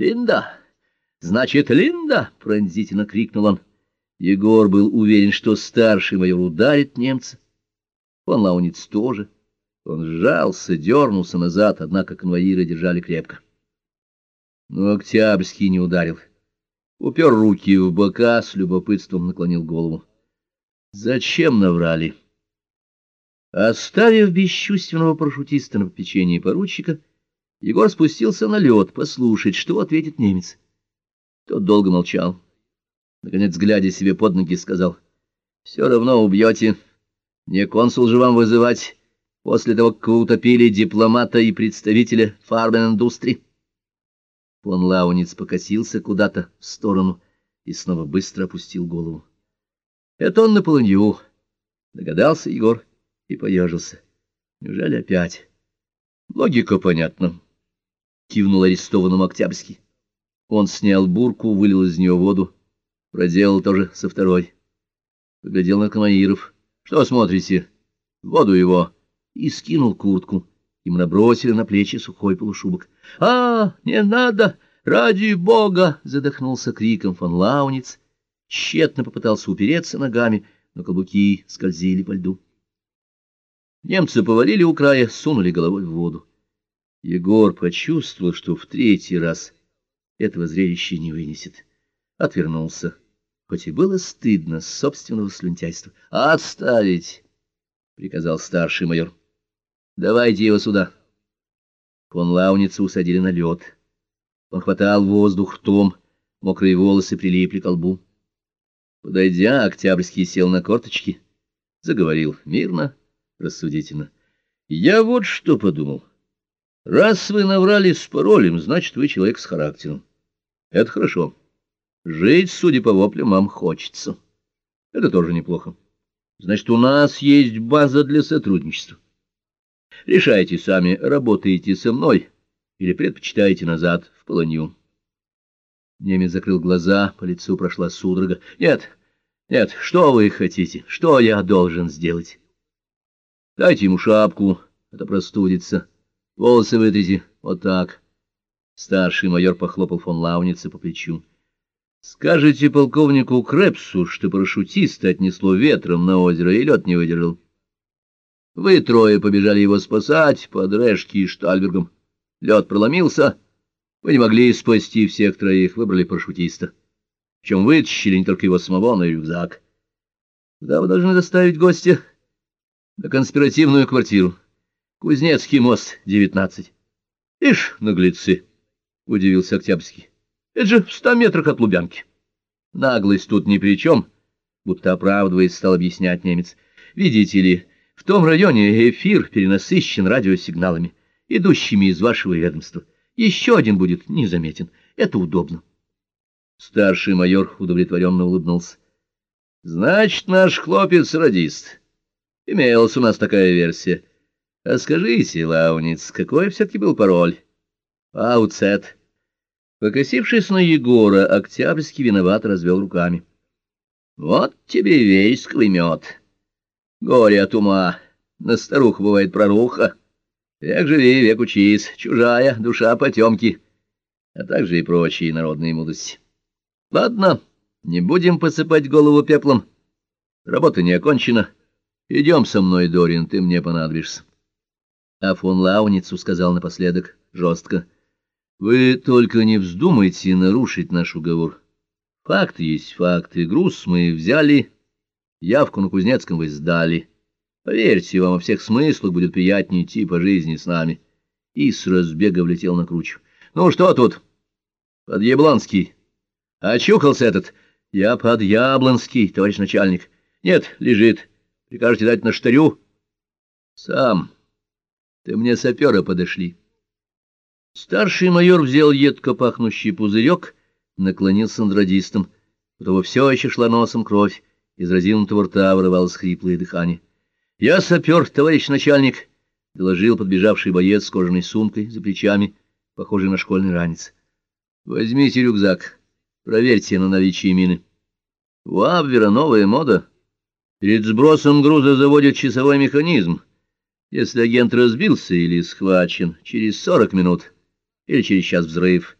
Линда! Значит, Линда! — пронзительно крикнул он. Егор был уверен, что старший майор ударит немца. Фон Лауниц тоже. Он сжался, дернулся назад, однако конвоиры держали крепко. Но Октябрьский не ударил. Упер руки в бока, с любопытством наклонил голову. Зачем наврали? Оставив бесчувственного парашютиста на попечении поручика, Егор спустился на лед послушать, что ответит немец. Тот долго молчал. Наконец, глядя себе под ноги, сказал, — Все равно убьете. Не консул же вам вызывать после того, как вы утопили дипломата и представителя фарбен-индустрии. Фон Лауниц покосился куда-то в сторону и снова быстро опустил голову. — Это он на полынью, — догадался Егор и поежился. — Неужели опять? — Логика понятна, — кивнул арестованному Октябрьский. Он снял бурку, вылил из нее воду, проделал тоже со второй. Поглядел на Камаиров. — Что смотрите? — Воду его. И скинул куртку. Ему набросили на плечи сухой полушубок. — А, не надо! Ради бога! — задохнулся криком фон Лауниц. Тщетно попытался упереться ногами, но каблуки скользили по льду. Немцы повалили у края, сунули головой в воду. Егор почувствовал, что в третий раз этого зрелища не вынесет. Отвернулся, хоть и было стыдно собственного слюнтяйства. «Отставить!» — приказал старший майор. Давайте его сюда. Фон Лауница усадили на лед. Он хватал воздух ртом, мокрые волосы прилипли к лбу. Подойдя, Октябрьский сел на корточки, заговорил мирно, рассудительно. Я вот что подумал. Раз вы наврали с паролем, значит, вы человек с характером. Это хорошо. Жить, судя по воплям, вам хочется. Это тоже неплохо. Значит, у нас есть база для сотрудничества. Решайте сами, работаете со мной или предпочитаете назад в полонью. Немец закрыл глаза, по лицу прошла судорога. Нет, нет, что вы хотите? Что я должен сделать? Дайте ему шапку, это простудится. Волосы вытрите, вот так. Старший майор похлопал фон Лауница по плечу. Скажите полковнику Крепсу, что парашютиста отнесло ветром на озеро, и лед не выдержал. Вы трое побежали его спасать под Решки и Штальбергом. Лед проломился. Вы не могли спасти всех троих, выбрали парашютиста. Причем вытащили не только его самого, но и рюкзак. Куда вы должны доставить гостя? На конспиративную квартиру. Кузнецкий мост, девятнадцать. Ишь, наглецы, — удивился Октябрьский. Это же в ста метрах от Лубянки. Наглость тут ни при чем, будто оправдываясь, стал объяснять немец. Видите ли, в том районе эфир перенасыщен радиосигналами, идущими из вашего ведомства. Еще один будет незаметен. Это удобно. Старший майор удовлетворенно улыбнулся. — Значит, наш хлопец радист. Имелась у нас такая версия. А скажите, Лауниц, какой все-таки был пароль? — Ауцет. Покосившись на Егора, Октябрьский виноват развел руками. — Вот тебе весь клымет. Горе от ума, на старуху бывает проруха. Век живи, век учись, чужая душа потемки, а также и прочие народные мудрости. Ладно, не будем посыпать голову пеплом. Работа не окончена. Идем со мной, Дорин, ты мне понадобишься. А фон Лауницу сказал напоследок жестко. Вы только не вздумайте нарушить наш уговор. Факт есть факт, и груз мы взяли Явку на Кузнецком вы сдали. Поверьте, вам во всех смыслах будет приятнее идти по жизни с нами. И с разбега влетел на кручу. Ну что тут? Подъяблонский. Очухался этот. Я подъяблонский, товарищ начальник. Нет, лежит. Прикажете дать на штырю? Сам. Ты мне сапера подошли. Старший майор взял едко пахнущий пузырек, наклонился над радистом. У того все еще шла носом кровь. Из разинутого рта вырывалось хриплое дыхание. — Я сапер, товарищ начальник, — доложил подбежавший боец с кожаной сумкой за плечами, похожий на школьный ранец. — Возьмите рюкзак, проверьте на наличие мины. — У Абвера новая мода. Перед сбросом груза заводят часовой механизм. Если агент разбился или схвачен, через сорок минут или через час взрыв —